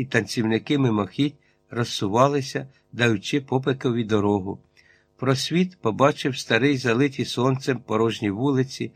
і танцівники мимохідь розсувалися, даючи попекові дорогу. Просвіт побачив старий залиті сонцем порожні вулиці.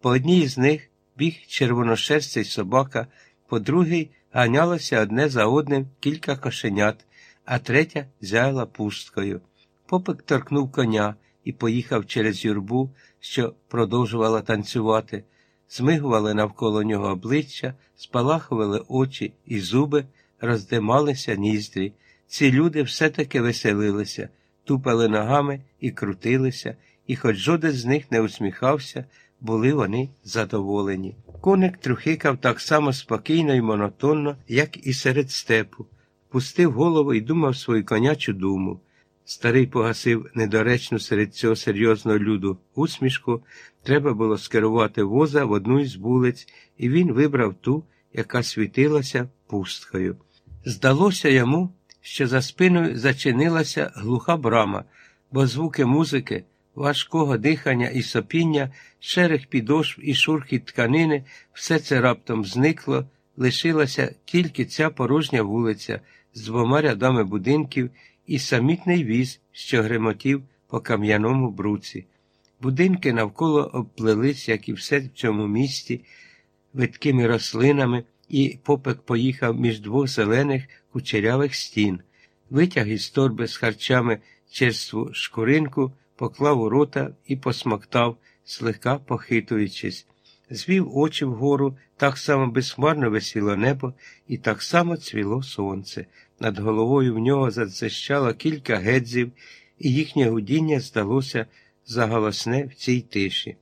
По одній з них біг червоношерстий собака, по другій ганялося одне за одним кілька кошенят, а третя зяяла пусткою. Попик торкнув коня і поїхав через юрбу, що продовжувала танцювати. Змигували навколо нього обличчя, спалахували очі і зуби, роздималися ніздрі. Ці люди все-таки веселилися, тупали ногами і крутилися, і хоч жоден з них не усміхався, були вони задоволені. Коник трухикав так само спокійно і монотонно, як і серед степу, пустив голову і думав свою конячу думу. Старий погасив недоречну серед цього серйозного люду усмішку, треба було скерувати воза в одну із вулиць, і він вибрав ту, яка світилася пусткою. Здалося йому, що за спиною зачинилася глуха брама, бо звуки музики, важкого дихання і сопіння, шерех підошв і шурхіт тканини, все це раптом зникло, лишилася тільки ця порожня вулиця з двома рядами будинків і самітний віз, що гремотів по кам'яному бруці. Будинки навколо обплелись, як і все в цьому місті, видкими рослинами, і попек поїхав між двох зелених кучерявих стін, витяг із торби з харчами черству шкуринку, поклав у рота і посмоктав, слегка похитуючись. Звів очі вгору, так само безхмарно висіло небо, і так само цвіло сонце. Над головою в нього задзищало кілька гедзів, і їхнє гудіння здалося заголосне в цій тиші.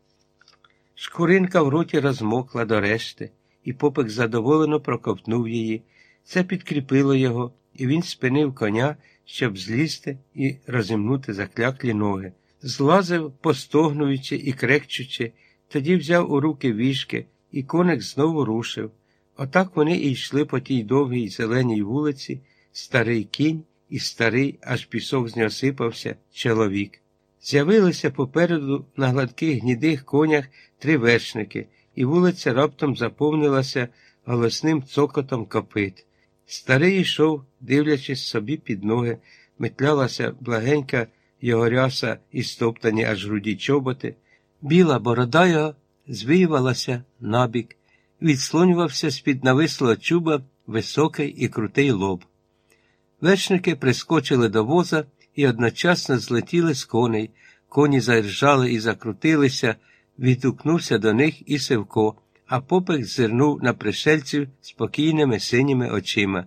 Шкуринка в роті розмокла до решти, і попик задоволено проковтнув її. Це підкріпило його, і він спинив коня, щоб злізти і розімнути закляклі ноги. Злазив, постогнуючи і крекчучи, тоді взяв у руки вішки, і коник знову рушив. Отак вони і йшли по тій довгій зеленій вулиці, старий кінь і старий, аж пісок з нього сипався, чоловік. З'явилися попереду на гладких гнідих конях три вершники, і вулиця раптом заповнилася голосним цокотом копит. Старий йшов, дивлячись собі під ноги, метлялася благенька його ряса і стоптані аж груді чоботи. Біла борода його звіювалася набік, відслонювався з-під навислого чуба високий і крутий лоб. Вершники прискочили до воза і одночасно злетіли з коней. Коні заіржали і закрутилися, відгукнувся до них і Севко, а попик зирнув на пришельців спокійними синіми очима.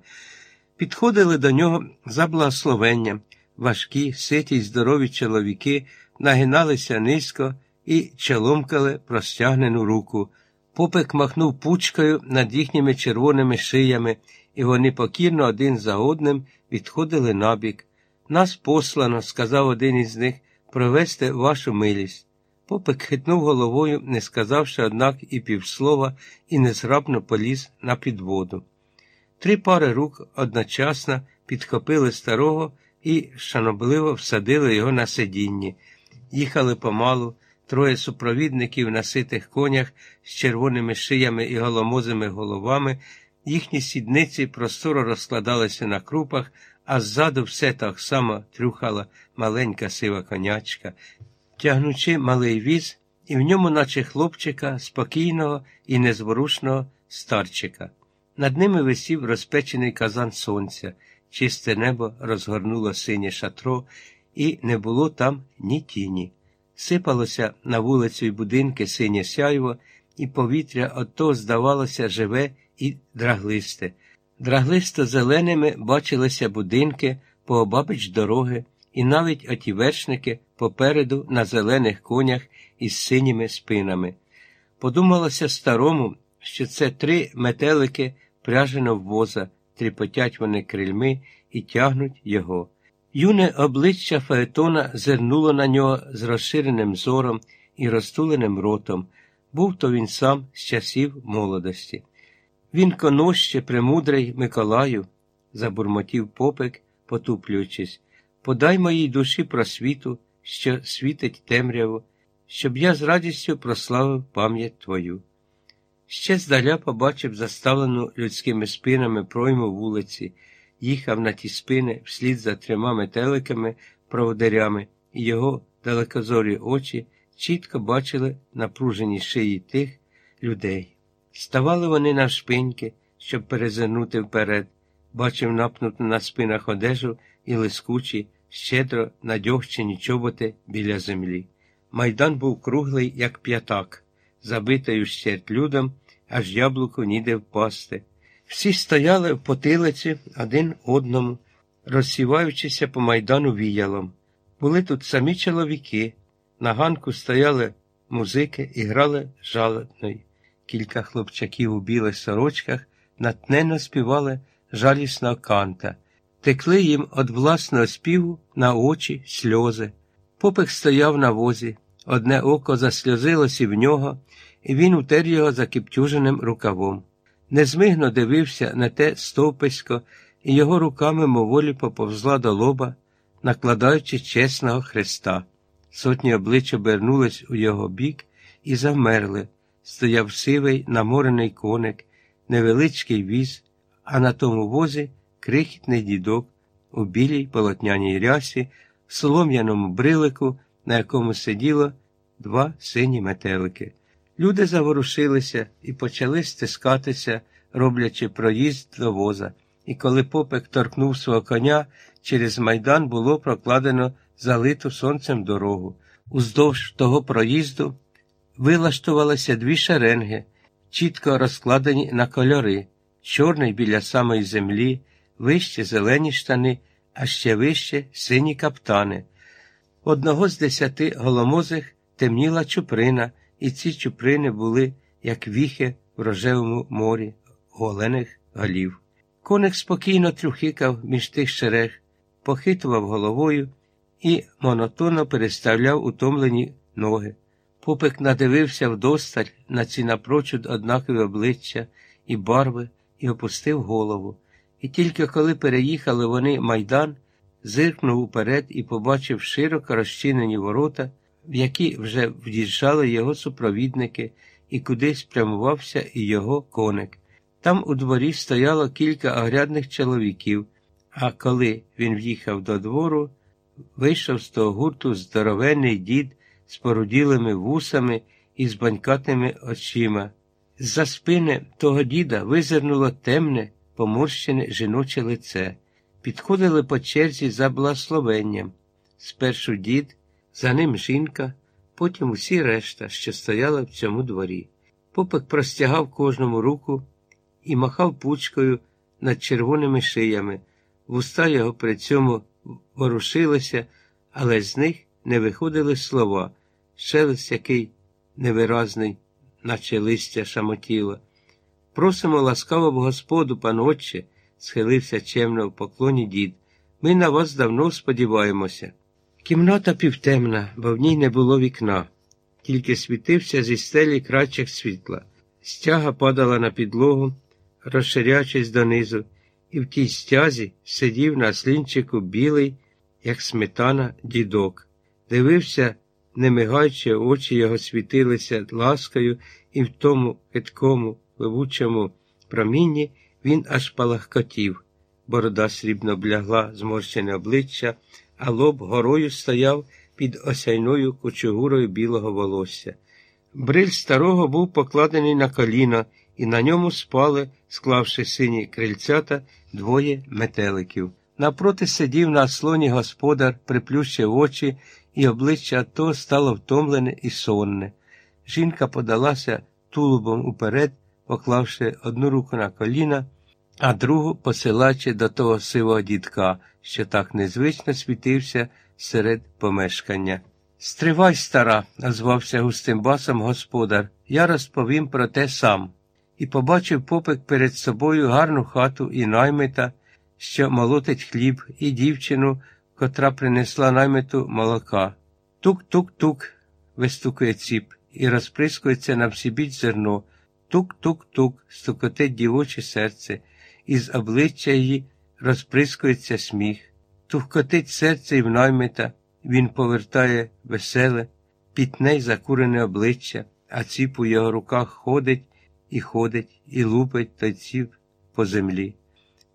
Підходили до нього за благословенням. Важкі, ситі й здорові чоловіки нагиналися низько і чоломкали простягнену руку. Попик махнув пучкою над їхніми червоними шиями, і вони покірно один за одним відходили набік. Нас послано, сказав один із них, провести вашу милість. Попик хитнув головою, не сказавши, однак, і півслова, і незграбно поліз на підводу. Три пари рук одночасно підхопили старого і шанобливо всадили його на сидінні. Їхали помалу, троє супровідників на ситих конях з червоними шиями і голомозими головами, їхні сідниці просторо розкладалися на крупах, а ззаду все так само трюхала маленька сива конячка, тягнучи малий віз, і в ньому, наче хлопчика, спокійного і незворушного старчика. Над ними висів розпечений казан сонця, чисте небо розгорнуло синє шатро, і не було там ні тіні. Сипалося на вулицю й будинки синє сяйво, і повітря ото здавалося живе і драглисте. Драглисто зеленими бачилися будинки по обабіч дороги, і навіть оті вершники попереду на зелених конях із синіми спинами. Подумалося старому, що це три метелики пряжено в воза, тріпотять вони крильми і тягнуть його. Юне обличчя Фаетона зернуло на нього з розширеним зором і розтуленим ротом. Був то він сам з часів молодості. Він коноще, премудрий Миколаю, забурмотів попик, потуплюючись, подай моїй душі просвіту, що світить темряву, щоб я з радістю прославив пам'ять твою. Ще здаля побачив заставлену людськими спинами пройму вулиці, їхав на ті спини вслід за трьома метеликами проводарями, і його далекозорі очі чітко бачили напружені шиї тих людей. Ставали вони навшпиньки, щоб перезирнути вперед, бачив напнуту на спинах одежу і лискучі, щедро надьогчені чоботи біля землі. Майдан був круглий, як п'ятак, забитою щерть людом, аж яблуку ніде впасти. Всі стояли в потилиці один одному, розсіваючися по майдану віялом. Були тут самі чоловіки, на ганку стояли музики і грали жалобної. Кілька хлопчаків у білих сорочках натненно співали жалісного канта, текли їм від власного співу на очі сльози. Попик стояв на возі, одне око засльозилося в нього, і він утер його закіптюженим рукавом. Незмигно дивився на те стовписько, і його руками моволі поповзла до лоба, накладаючи чесного хреста. Сотні облич обернулись у його бік і замерли. Стояв сивий, наморений коник, невеличкий віз, а на тому возі крихітний дідок у білій полотняній рясі, в солом'яному брилику, на якому сиділо два сині метелики. Люди заворушилися і почали стискатися, роблячи проїзд до воза. І коли попек торкнув свого коня, через майдан було прокладено залиту сонцем дорогу. Уздовж того проїзду вилаштувалися дві шеренги, чітко розкладені на кольори, чорний біля самої землі, вище зелені штани, а ще вище сині каптани. Одного з десяти голомозих темніла чуприна, і ці чуприни були, як віхи в рожевому морі голених голів. Коник спокійно трюхикав між тих шерег, похитував головою і монотонно переставляв утомлені ноги. Попик надивився вдосталь на ці напрочуд однакові обличчя і барви і опустив голову. І тільки коли переїхали вони майдан, зиркнув уперед і побачив широко розчинені ворота, в які вже в'їжджали його супровідники, і куди спрямувався і його коник. Там у дворі стояло кілька огрядних чоловіків, а коли він в'їхав до двору, вийшов з того гурту здоровенний дід з поруділими вусами і з банькатими очима. З-за спини того діда визирнуло темне, поморщене жіноче лице. Підходили по черзі за благословенням. Спершу дід, за ним жінка, потім усі решта, що стояли в цьому дворі. Попик простягав кожному руку і махав пучкою над червоними шиями. Вуста його при цьому ворушилися, але з них не виходили слова, шелест який невиразний, наче листя шамотіло. Просимо ласкаво в Господу, пан отче, схилився чемно в поклоні дід. Ми на вас давно сподіваємося. Кімната півтемна, бо в ній не було вікна, тільки світився зі стелі крачок світла. Стяга падала на підлогу, розширячись донизу, і в тій стязі сидів на слінчику білий, як сметана, дідок. Дивився, не мигаючи, очі його світилися ласкою, і в тому хиткому, пливучому промінні він аж палахкотів. Борода срібно блягла зморщене обличчя, а лоб горою стояв під осяйною кучугурою білого волосся. Бриль старого був покладений на коліна, і на ньому спали, склавши сині крильцята, двоє метеликів. Напроти сидів на слоні господар, приплющив очі, і обличчя то стало втомлене і сонне. Жінка подалася тулубом уперед, поклавши одну руку на коліна, а другу посилаючи до того сивого дідка, що так незвично світився серед помешкання. Стривай, стара, озвався густим басом господар, я розповім про те сам. І побачив попик перед собою гарну хату і наймита, що молотить хліб, і дівчину, котра принесла наймиту молока. Тук-тук-тук, вистукує ціп, і розприскується на всібіч зерно. Тук-тук-тук, стукотить дівоче серце, і з обличчя її розприскується сміх. Тухкотить серце і в наймита, він повертає веселе, пітне й закурене обличчя, а ціп у його руках ходить і ходить, і лупить тайців по землі.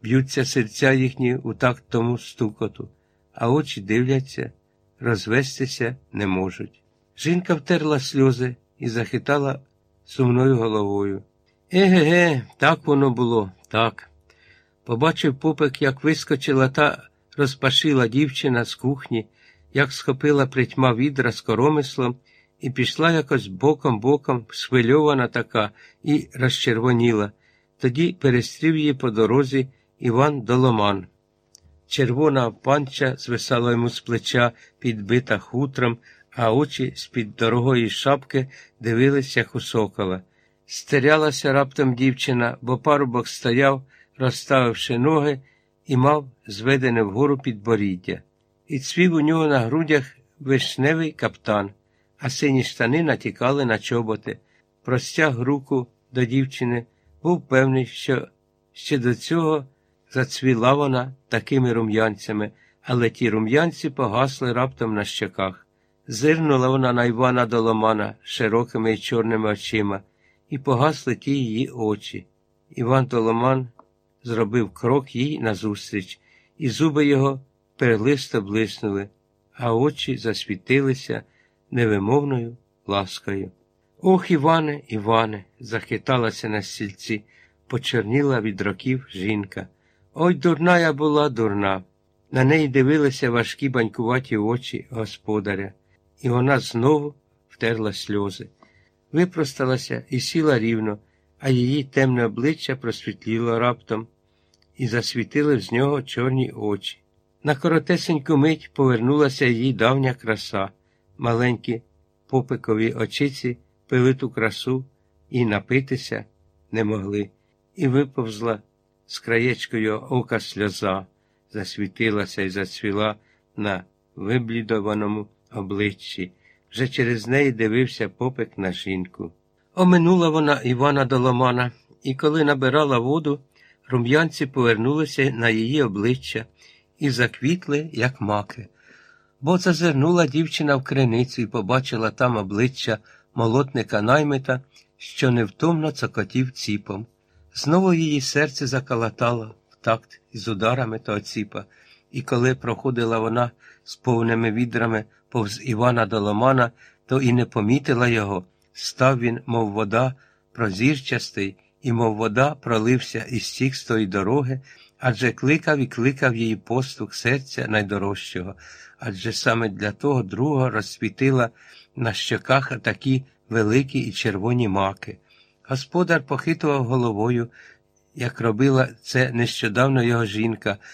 Б'ються серця їхні у такт тому стукоту, а очі дивляться, розвестися не можуть. Жінка втерла сльози і захитала сумною головою. Еге-ге, так воно було, так. Побачив попик, як вискочила та розпашила дівчина з кухні, як схопила притьма відра з коромислом і пішла якось боком-боком, схвильована така, і розчервоніла. Тоді перестрів її по дорозі Іван Доломан. Червона панча звисала йому з плеча, підбита хутром, а очі з-під дорогої шапки дивились, як. Стерялася раптом дівчина, бо парубок стояв, розставивши ноги, і мав зведене вгору підборіддя. І цвів у нього на грудях вишневий каптан, а сині штани натікали на чоботи. Простяг руку до дівчини, був певний, що ще до цього зацвіла вона такими рум'янцями, але ті рум'янці погасли раптом на щоках. Зирнула вона на Івана Доломана широкими й чорними очима, і погасли ті її очі. Іван Доломан зробив крок їй назустріч, і зуби його перелисто блиснули, а очі засвітилися невимовною ласкою. Ох, Іване, Іване, захиталася на стільці, почерніла від років жінка. Ой, дурна я була, дурна. На неї дивилися важкі банькуваті очі господаря, і вона знову втерла сльози. Випросталася і сіла рівно, а її темне обличчя просвітліло раптом, і засвітили з нього чорні очі. На коротесеньку мить повернулася її давня краса, маленькі попикові очиці пили ту красу і напитися не могли, і виповзла з краєчкою ока сльоза, засвітилася і зацвіла на виблідованому обличчі. Вже через неї дивився попик на жінку. Оминула вона Івана Доломана, і коли набирала воду, рум'янці повернулися на її обличчя і заквітли, як маки. Бо зазирнула дівчина в криницю і побачила там обличчя молотника наймита, що невтомно цокотів ціпом. Знову її серце закалатало в такт із ударами того ціпа, і коли проходила вона з повними відрами повз Івана Доломана, то і не помітила його. Став він, мов вода, прозірчастий, і, мов вода, пролився із стік з тої дороги, адже кликав і кликав її постух серця найдорожчого, адже саме для того другого розсвітила на щоках такі великі і червоні маки. Господар похитував головою, як робила це нещодавно його жінка,